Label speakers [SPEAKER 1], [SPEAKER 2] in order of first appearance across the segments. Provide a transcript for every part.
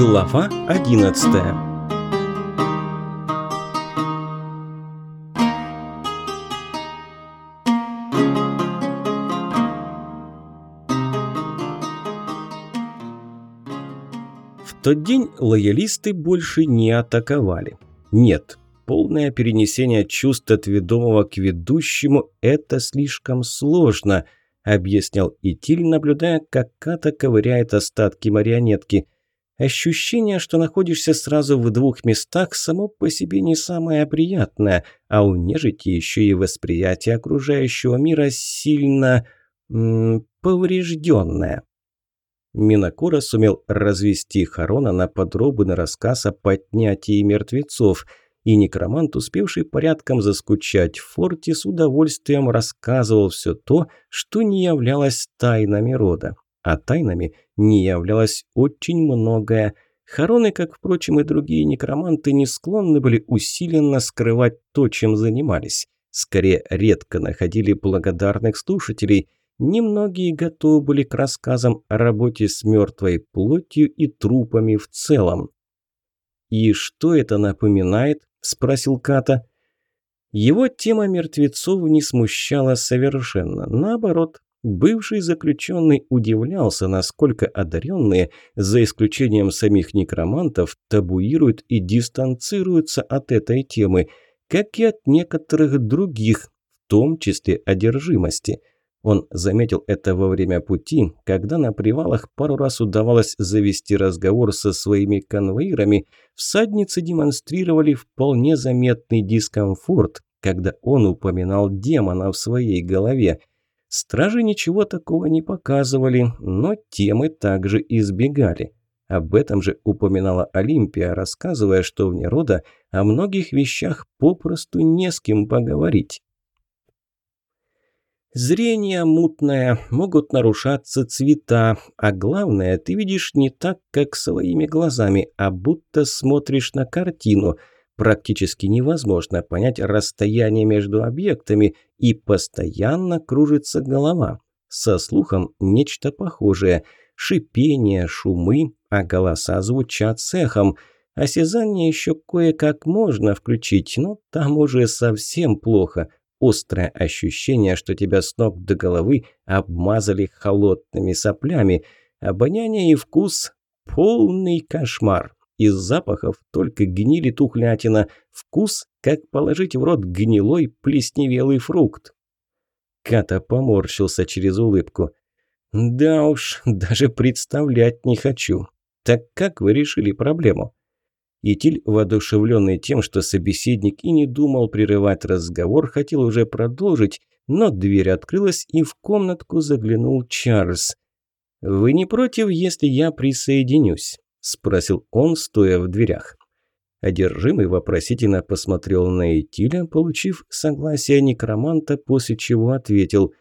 [SPEAKER 1] Глава 11 В тот день лоялисты больше не атаковали. Нет, полное перенесение чувств от ведомого к ведущему – это слишком сложно, объяснял Итиль, наблюдая, как Ката ковыряет остатки марионетки. Ощущение, что находишься сразу в двух местах, само по себе не самое приятное, а у нежити еще и восприятие окружающего мира сильно поврежденное. Минакура сумел развести Харона на подробный рассказ о поднятии мертвецов – и некромант, успевший порядком заскучать в форте, с удовольствием рассказывал все то, что не являлось тайнами рода. А тайнами не являлось очень многое. Хароны, как, впрочем, и другие некроманты, не склонны были усиленно скрывать то, чем занимались. Скорее, редко находили благодарных слушателей. Немногие готовы были к рассказам о работе с мертвой плотью и трупами в целом. И что это напоминает? – спросил Ката. Его тема мертвецов не смущала совершенно. Наоборот, бывший заключенный удивлялся, насколько одаренные, за исключением самих некромантов, табуируют и дистанцируются от этой темы, как и от некоторых других, в том числе одержимости – он заметил это во время пути, когда на привалах пару раз удавалось завести разговор со своими конвоирами, всадницы демонстрировали вполне заметный дискомфорт, когда он упоминал демона в своей голове. Стражи ничего такого не показывали, но темы также избегали. Об этом же упоминала Олимпия, рассказывая, что вне рода о многих вещах попросту не с кем поговорить. Зрение мутное, могут нарушаться цвета, а главное, ты видишь не так, как своими глазами, а будто смотришь на картину. Практически невозможно понять расстояние между объектами, и постоянно кружится голова. Со слухом нечто похожее. Шипение, шумы, а голоса звучат с эхом. Осязание еще кое-как можно включить, но там уже совсем плохо – острое ощущение, что тебя с ног до головы обмазали холодными соплями. Обоняние и вкус – полный кошмар. Из запахов только гнили тухлятина. Вкус – как положить в рот гнилой плесневелый фрукт. Ката поморщился через улыбку. «Да уж, даже представлять не хочу. Так как вы решили проблему?» Итиль, воодушевленный тем, что собеседник и не думал прерывать разговор, хотел уже продолжить, но дверь открылась, и в комнатку заглянул Чарльз. «Вы не против, если я присоединюсь?» – спросил он, стоя в дверях. Одержимый вопросительно посмотрел на Итиля, получив согласие некроманта, после чего ответил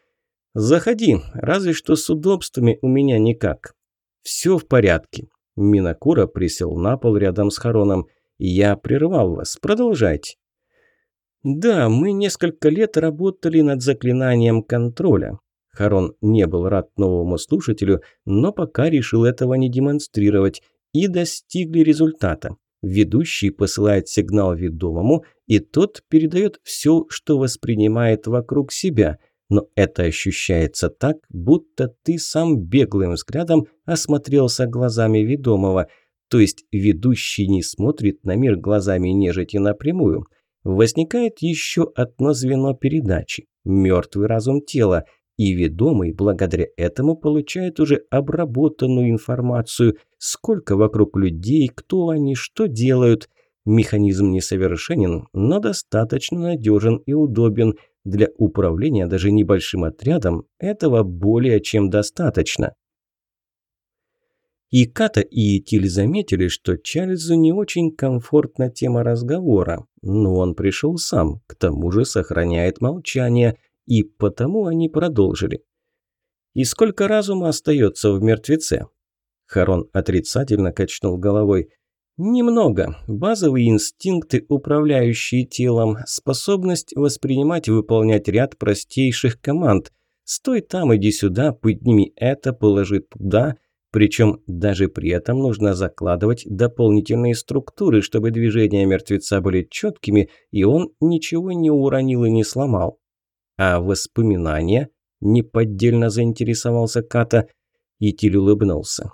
[SPEAKER 1] «Заходи, разве что с удобствами у меня никак. Все в порядке, Минакура присел на пол рядом с Хароном. «Я прервал вас. Продолжайте». «Да, мы несколько лет работали над заклинанием контроля». Харон не был рад новому слушателю, но пока решил этого не демонстрировать, и достигли результата. Ведущий посылает сигнал ведомому, и тот передает все, что воспринимает вокруг себя – но это ощущается так, будто ты сам беглым взглядом осмотрелся глазами ведомого, то есть ведущий не смотрит на мир глазами нежити напрямую. Возникает еще одно звено передачи – мертвый разум тела, и ведомый благодаря этому получает уже обработанную информацию, сколько вокруг людей, кто они, что делают. Механизм несовершенен, но достаточно надежен и удобен – для управления даже небольшим отрядом этого более чем достаточно. И Ката, и Тиль заметили, что Чарльзу не очень комфортна тема разговора, но он пришел сам, к тому же сохраняет молчание, и потому они продолжили. «И сколько разума остается в мертвеце?» Харон отрицательно качнул головой. Немного. Базовые инстинкты, управляющие телом, способность воспринимать и выполнять ряд простейших команд. Стой там, иди сюда, подними это, положи туда. Причем даже при этом нужно закладывать дополнительные структуры, чтобы движения мертвеца были четкими, и он ничего не уронил и не сломал. А воспоминания? Неподдельно заинтересовался Ката. Итиль улыбнулся.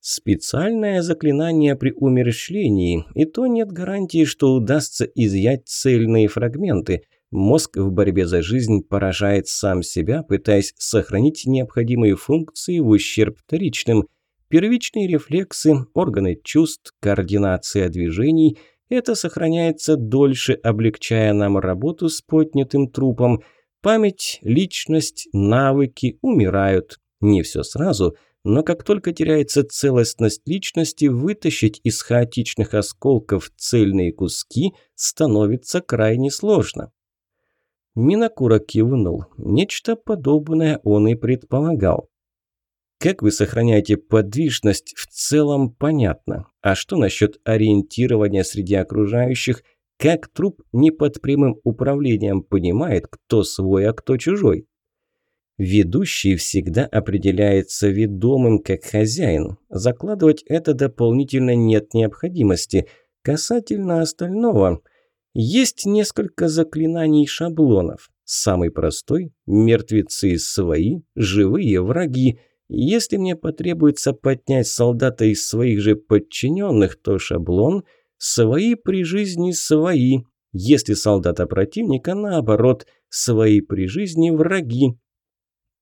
[SPEAKER 1] Специальное заклинание при умерщвлении, и то нет гарантии, что удастся изъять цельные фрагменты. Мозг в борьбе за жизнь поражает сам себя, пытаясь сохранить необходимые функции в ущерб вторичным. Первичные рефлексы, органы чувств, координация движений – это сохраняется дольше, облегчая нам работу с поднятым трупом. Память, личность, навыки умирают. Не все сразу, но как только теряется целостность личности, вытащить из хаотичных осколков цельные куски становится крайне сложно. Минакура кивнул. Нечто подобное он и предполагал. Как вы сохраняете подвижность, в целом понятно. А что насчет ориентирования среди окружающих? Как труп не под прямым управлением понимает, кто свой, а кто чужой? Ведущий всегда определяется ведомым как хозяин. Закладывать это дополнительно нет необходимости. Касательно остального – есть несколько заклинаний шаблонов. Самый простой – мертвецы свои, живые враги. Если мне потребуется поднять солдата из своих же подчиненных, то шаблон – свои при жизни свои. Если солдата противника, наоборот, свои при жизни враги.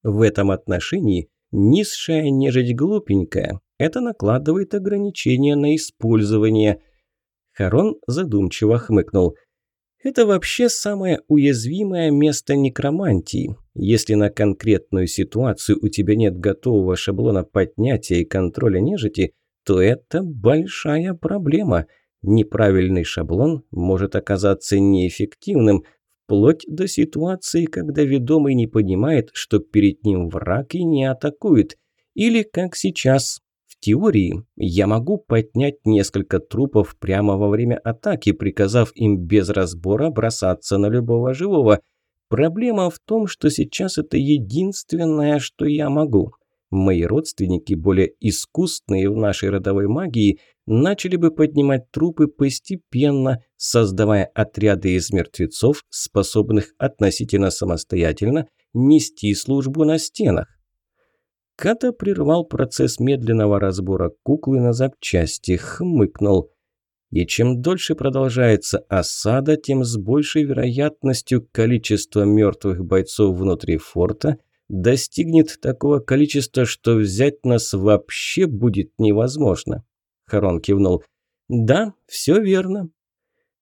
[SPEAKER 1] В этом отношении низшая нежить глупенькая. Это накладывает ограничения на использование – Харон задумчиво хмыкнул. Это вообще самое уязвимое место некромантии. Если на конкретную ситуацию у тебя нет готового шаблона поднятия и контроля нежити, то это большая проблема. Неправильный шаблон может оказаться неэффективным, вплоть до ситуации, когда ведомый не понимает, что перед ним враг и не атакует. Или, как сейчас, теории я могу поднять несколько трупов прямо во время атаки, приказав им без разбора бросаться на любого живого. Проблема в том, что сейчас это единственное, что я могу. Мои родственники, более искусные в нашей родовой магии, начали бы поднимать трупы постепенно, создавая отряды из мертвецов, способных относительно самостоятельно нести службу на стенах. Ката прервал процесс медленного разбора куклы на запчасти, хмыкнул. И чем дольше продолжается осада, тем с большей вероятностью количество мертвых бойцов внутри форта достигнет такого количества, что взять нас вообще будет невозможно. Харон кивнул. «Да, все верно».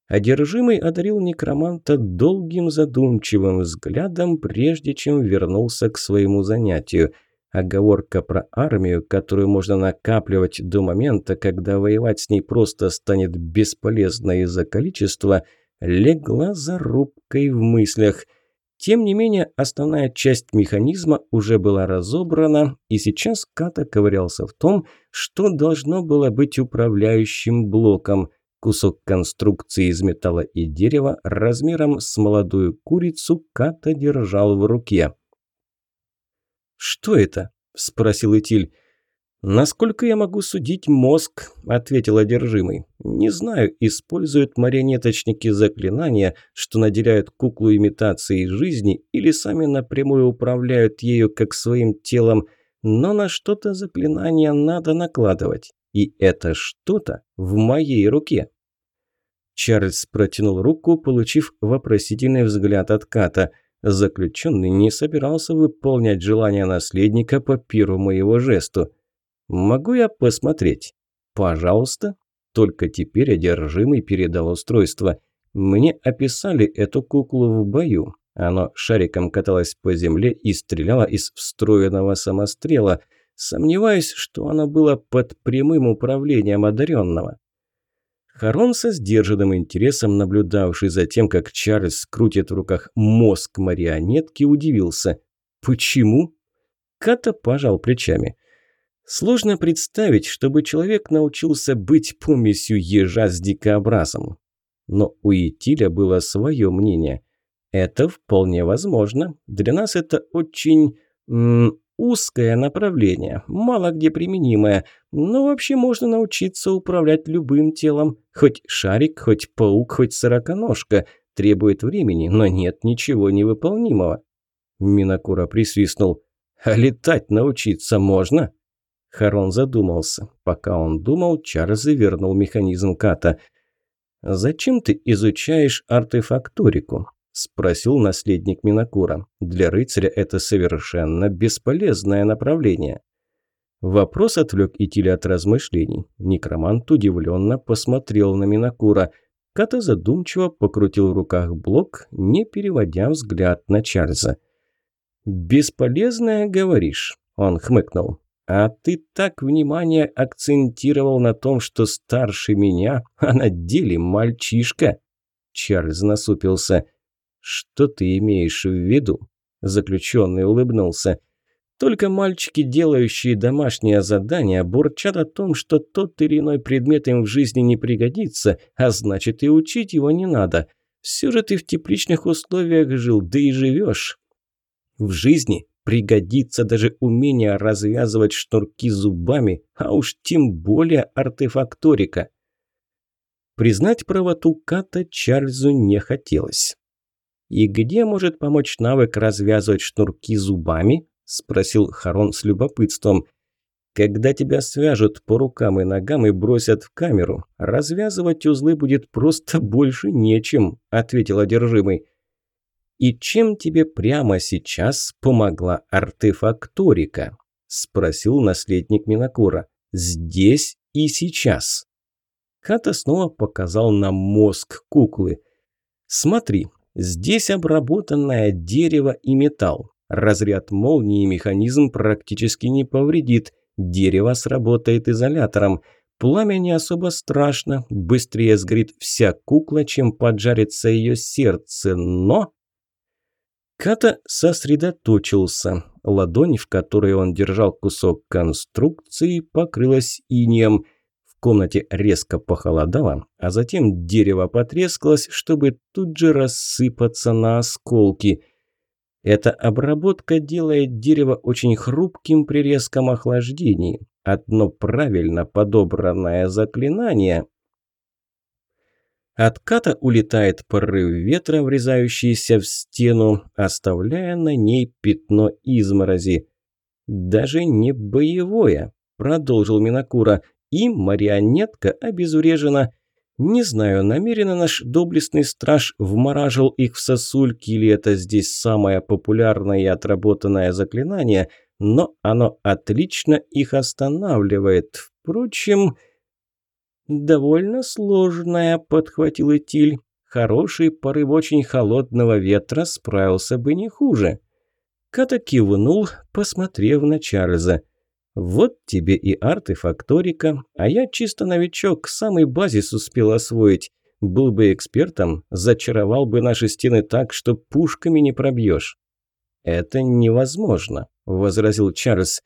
[SPEAKER 1] Одержимый одарил некроманта долгим задумчивым взглядом, прежде чем вернулся к своему занятию – Оговорка про армию, которую можно накапливать до момента, когда воевать с ней просто станет бесполезно из-за количества, легла за рубкой в мыслях. Тем не менее, основная часть механизма уже была разобрана, и сейчас Ката ковырялся в том, что должно было быть управляющим блоком. Кусок конструкции из металла и дерева размером с молодую курицу Ката держал в руке. «Что это?» – спросил Итиль. «Насколько я могу судить мозг?» – ответил одержимый. «Не знаю, используют марионеточники заклинания, что наделяют куклу имитацией жизни, или сами напрямую управляют ею как своим телом, но на что-то заклинание надо накладывать. И это что-то в моей руке». Чарльз протянул руку, получив вопросительный взгляд от Ката – Заключенный не собирался выполнять желание наследника по первому его жесту. «Могу я посмотреть?» «Пожалуйста». Только теперь одержимый передал устройство. «Мне описали эту куклу в бою. Оно шариком каталось по земле и стреляло из встроенного самострела. Сомневаюсь, что оно было под прямым управлением одаренного. Харон со сдержанным интересом, наблюдавший за тем, как Чарльз крутит в руках мозг марионетки, удивился. «Почему?» Ката пожал плечами. «Сложно представить, чтобы человек научился быть помесью ежа с дикообразом». Но у Итиля было свое мнение. «Это вполне возможно. Для нас это очень... М узкое направление, мало где применимое, но вообще можно научиться управлять любым телом. Хоть шарик, хоть паук, хоть сороконожка. Требует времени, но нет ничего невыполнимого. Минакура присвистнул. «А летать научиться можно?» Харон задумался. Пока он думал, Чарльз вернул механизм ката. «Зачем ты изучаешь артефакторику?» – спросил наследник Минакура. «Для рыцаря это совершенно бесполезное направление». Вопрос отвлек Итиля от размышлений. Некромант удивленно посмотрел на Минакура. Ката задумчиво покрутил в руках блок, не переводя взгляд на Чарльза. «Бесполезное, говоришь?» – он хмыкнул. А ты так внимание акцентировал на том, что старше меня, а на деле мальчишка. Чарльз насупился. Что ты имеешь в виду? Заключенный улыбнулся. Только мальчики, делающие домашнее задание, бурчат о том, что тот или иной предмет им в жизни не пригодится, а значит и учить его не надо. Все же ты в тепличных условиях жил, да и живешь. В жизни пригодится даже умение развязывать шнурки зубами, а уж тем более артефакторика. Признать правоту Ката Чарльзу не хотелось. «И где может помочь навык развязывать шнурки зубами?» – спросил Харон с любопытством. «Когда тебя свяжут по рукам и ногам и бросят в камеру, развязывать узлы будет просто больше нечем», – ответил одержимый. «И чем тебе прямо сейчас помогла артефакторика?» – спросил наследник Минакура. «Здесь и сейчас». Ката снова показал на мозг куклы. «Смотри, здесь обработанное дерево и металл. Разряд молнии механизм практически не повредит. Дерево сработает изолятором. Пламя не особо страшно, быстрее сгорит вся кукла, чем поджарится ее сердце, но...» Ката сосредоточился. Ладонь, в которой он держал кусок конструкции, покрылась инеем. В комнате резко похолодало, а затем дерево потрескалось, чтобы тут же рассыпаться на осколки. Эта обработка делает дерево очень хрупким при резком охлаждении. Одно правильно подобранное заклинание от ката улетает порыв ветра, врезающийся в стену, оставляя на ней пятно изморози. «Даже не боевое», – продолжил Минакура, – «и марионетка обезврежена. Не знаю, намеренно наш доблестный страж вморажил их в сосульки или это здесь самое популярное и отработанное заклинание, но оно отлично их останавливает. Впрочем...» «Довольно сложная», – подхватил Этиль. «Хороший порыв очень холодного ветра справился бы не хуже». Ката кивнул, посмотрев на Чарльза. «Вот тебе и артефакторика, а я чисто новичок, самый базис успел освоить. Был бы экспертом, зачаровал бы наши стены так, что пушками не пробьешь». «Это невозможно», – возразил Чарльз.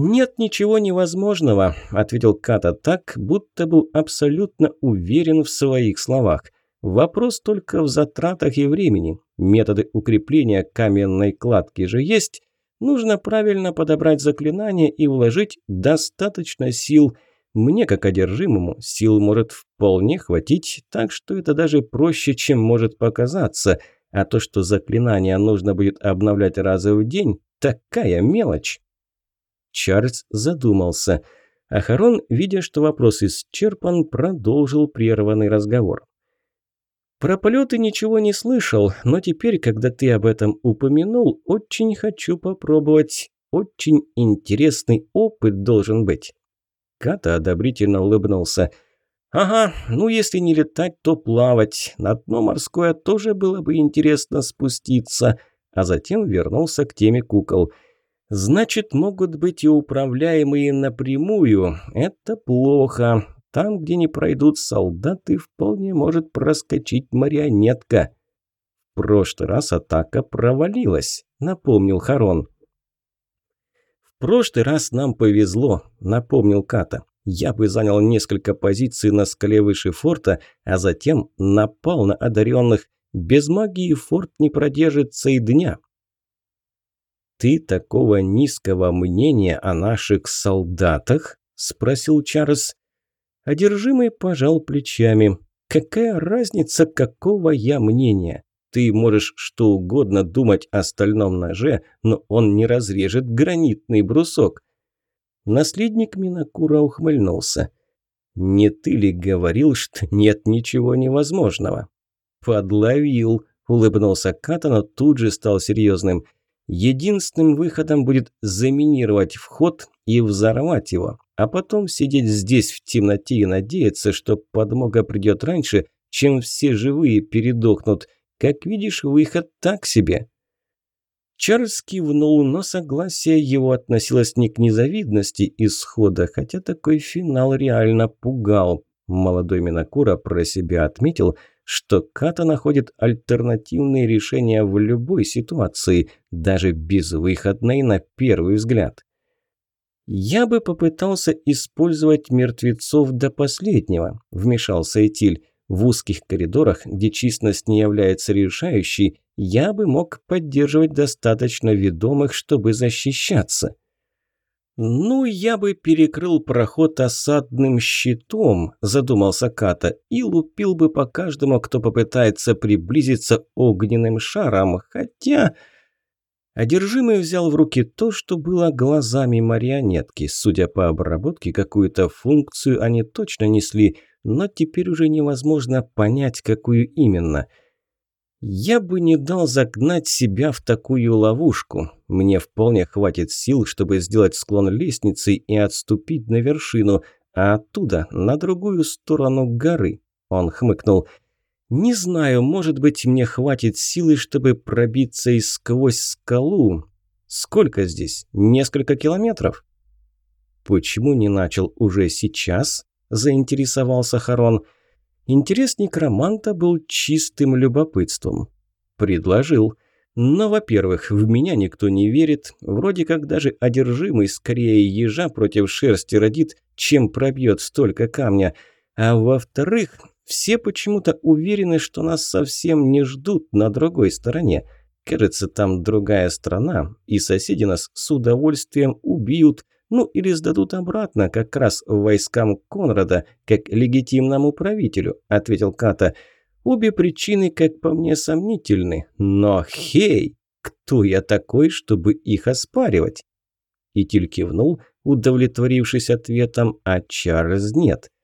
[SPEAKER 1] «Нет ничего невозможного», – ответил Ката так, будто был абсолютно уверен в своих словах. «Вопрос только в затратах и времени. Методы укрепления каменной кладки же есть. Нужно правильно подобрать заклинание и вложить достаточно сил. Мне, как одержимому, сил может вполне хватить, так что это даже проще, чем может показаться. А то, что заклинание нужно будет обновлять раз в день – такая мелочь». Чарльз задумался. Ахарон, видя, что вопрос исчерпан, продолжил прерванный разговор. «Про полеты ничего не слышал, но теперь, когда ты об этом упомянул, очень хочу попробовать. Очень интересный опыт должен быть». Ката одобрительно улыбнулся. «Ага, ну если не летать, то плавать. На дно морское тоже было бы интересно спуститься». А затем вернулся к теме кукол – Значит, могут быть и управляемые напрямую. Это плохо. Там, где не пройдут солдаты, вполне может проскочить марионетка. В прошлый раз атака провалилась, напомнил Харон. В прошлый раз нам повезло, напомнил Ката. Я бы занял несколько позиций на скале выше форта, а затем напал на одаренных. Без магии форт не продержится и дня. Ты такого низкого мнения о наших солдатах?» – спросил Чарльз. Одержимый пожал плечами. «Какая разница, какого я мнения? Ты можешь что угодно думать о стальном ноже, но он не разрежет гранитный брусок». Наследник Минакура ухмыльнулся. «Не ты ли говорил, что нет ничего невозможного?» «Подловил», – улыбнулся Ката, но тут же стал серьезным. «Единственным выходом будет заминировать вход и взорвать его, а потом сидеть здесь в темноте и надеяться, что подмога придет раньше, чем все живые передохнут. Как видишь, выход так себе». Чарльз кивнул, но согласие его относилось не к незавидности исхода, хотя такой финал реально пугал. Молодой Минакура про себя отметил, что Ката находит альтернативные решения в любой ситуации, даже безвыходной на первый взгляд. «Я бы попытался использовать мертвецов до последнего», – вмешался Этиль. «В узких коридорах, где численность не является решающей, я бы мог поддерживать достаточно ведомых, чтобы защищаться». «Ну, я бы перекрыл проход осадным щитом», – задумался Ката, – «и лупил бы по каждому, кто попытается приблизиться огненным шаром, хотя...» Одержимый взял в руки то, что было глазами марионетки. Судя по обработке, какую-то функцию они точно несли, но теперь уже невозможно понять, какую именно. Я бы не дал загнать себя в такую ловушку. Мне вполне хватит сил, чтобы сделать склон лестницы и отступить на вершину, а оттуда на другую сторону горы. Он хмыкнул – не знаю, может быть, мне хватит силы, чтобы пробиться и сквозь скалу. Сколько здесь? Несколько километров? Почему не начал уже сейчас? Заинтересовался Харон. Интерес некроманта был чистым любопытством. Предложил. Но, во-первых, в меня никто не верит. Вроде как даже одержимый скорее ежа против шерсти родит, чем пробьет столько камня. А во-вторых, все почему-то уверены, что нас совсем не ждут на другой стороне. Кажется, там другая страна, и соседи нас с удовольствием убьют, ну или сдадут обратно, как раз войскам Конрада, как легитимному правителю», – ответил Ката. «Обе причины, как по мне, сомнительны, но хей, кто я такой, чтобы их оспаривать?» Итиль кивнул, удовлетворившись ответом, а Чарльз нет –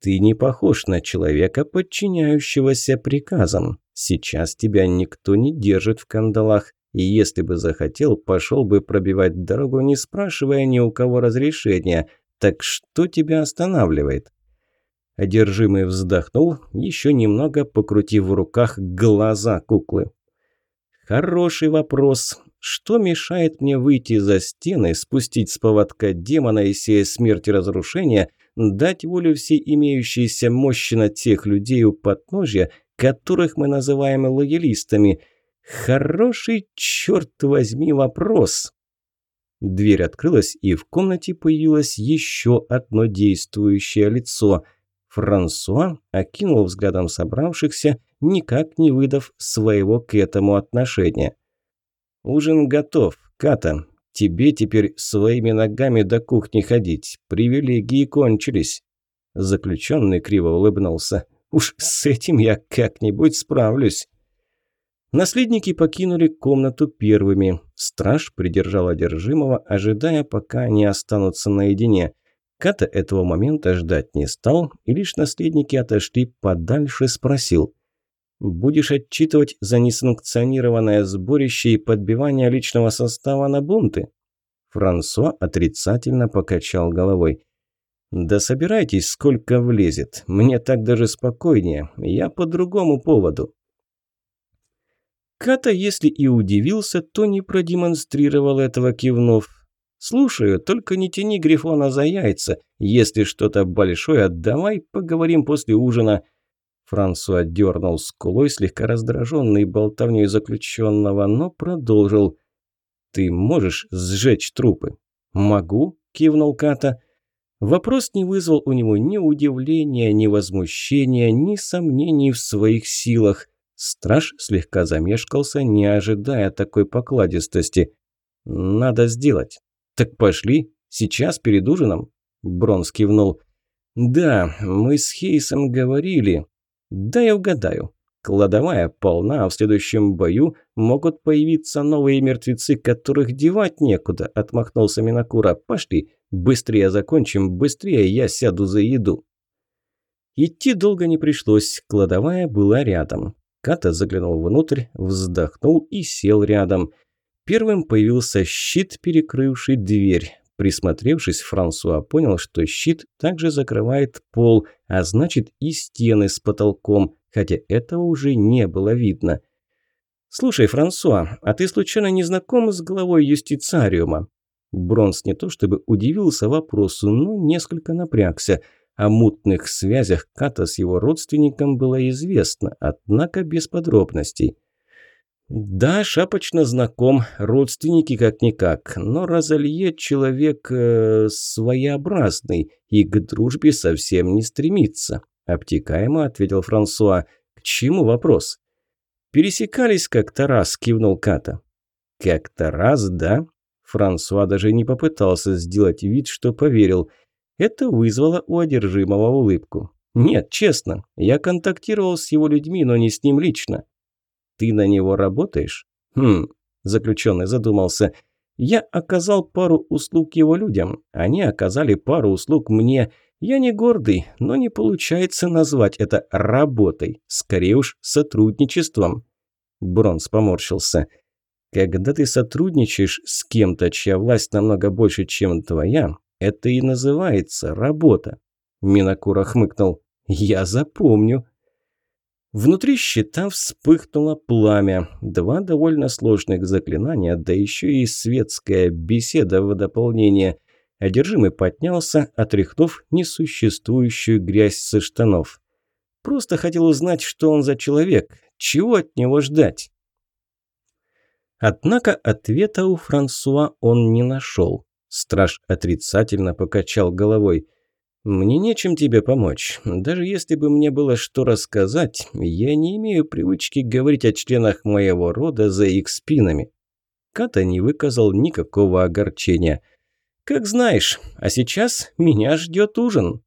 [SPEAKER 1] ты не похож на человека, подчиняющегося приказам. Сейчас тебя никто не держит в кандалах, и если бы захотел, пошел бы пробивать дорогу, не спрашивая ни у кого разрешения. Так что тебя останавливает?» Одержимый вздохнул, еще немного покрутив в руках глаза куклы. «Хороший вопрос. Что мешает мне выйти за стены, спустить с поводка демона и сея смерть и разрушения, дать волю всей имеющейся мощи на тех людей у подножья, которых мы называем лоялистами? Хороший, черт возьми, вопрос. Дверь открылась, и в комнате появилось еще одно действующее лицо. Франсуа окинул взглядом собравшихся, никак не выдав своего к этому отношения. «Ужин готов, Ката. Тебе теперь своими ногами до кухни ходить. Привилегии кончились». Заключенный криво улыбнулся. «Уж с этим я как-нибудь справлюсь». Наследники покинули комнату первыми. Страж придержал одержимого, ожидая, пока они останутся наедине. Ката этого момента ждать не стал, и лишь наследники отошли подальше, спросил. Будешь отчитывать за несанкционированное сборище и подбивание личного состава на бунты?» Франсуа отрицательно покачал головой. «Да собирайтесь, сколько влезет. Мне так даже спокойнее. Я по другому поводу». Ката, если и удивился, то не продемонстрировал этого кивнув. «Слушаю, только не тяни Грифона за яйца. Если что-то большое, отдавай, поговорим после ужина». Франсуа дернул скулой, слегка раздраженный болтовней заключенного, но продолжил. «Ты можешь сжечь трупы?» «Могу», – кивнул Ката. Вопрос не вызвал у него ни удивления, ни возмущения, ни сомнений в своих силах. Страж слегка замешкался, не ожидая такой покладистости. Надо сделать. Так пошли, сейчас перед ужином. Бронс кивнул. Да, мы с Хейсом говорили. Да я угадаю. Кладовая полна, а в следующем бою могут появиться новые мертвецы, которых девать некуда, отмахнулся Минакура. Пошли, быстрее закончим, быстрее я сяду за еду. Идти долго не пришлось, кладовая была рядом. Ката заглянул внутрь, вздохнул и сел рядом. Первым появился щит, перекрывший дверь. Присмотревшись, Франсуа понял, что щит также закрывает пол, а значит и стены с потолком, хотя этого уже не было видно. «Слушай, Франсуа, а ты случайно не знаком с главой юстициариума?» Бронс не то чтобы удивился вопросу, но несколько напрягся. О мутных связях Ката с его родственником было известно, однако без подробностей. «Да, шапочно знаком, родственники как-никак, но Розалье человек э, своеобразный и к дружбе совсем не стремится», – обтекаемо ответил Франсуа. «К чему вопрос?» «Пересекались как-то раз», – кивнул Ката. «Как-то раз, да?» Франсуа даже не попытался сделать вид, что поверил. Это вызвало у одержимого улыбку. «Нет, честно, я контактировал с его людьми, но не с ним лично. Ты на него работаешь? Хм, заключенный задумался. Я оказал пару услуг его людям, они оказали пару услуг мне. Я не гордый, но не получается назвать это работой, скорее уж сотрудничеством. Бронс поморщился. Когда ты сотрудничаешь с кем-то, чья власть намного больше, чем твоя, это и называется работа. Минакура хмыкнул. Я запомню. Внутри щита вспыхнуло пламя. Два довольно сложных заклинания, да еще и светская беседа в дополнение. Одержимый поднялся, отряхнув несуществующую грязь со штанов. Просто хотел узнать, что он за человек, чего от него ждать. Однако ответа у Франсуа он не нашел. Страж отрицательно покачал головой – «Мне нечем тебе помочь. Даже если бы мне было что рассказать, я не имею привычки говорить о членах моего рода за их спинами». Ката не выказал никакого огорчения. «Как знаешь, а сейчас меня ждет ужин».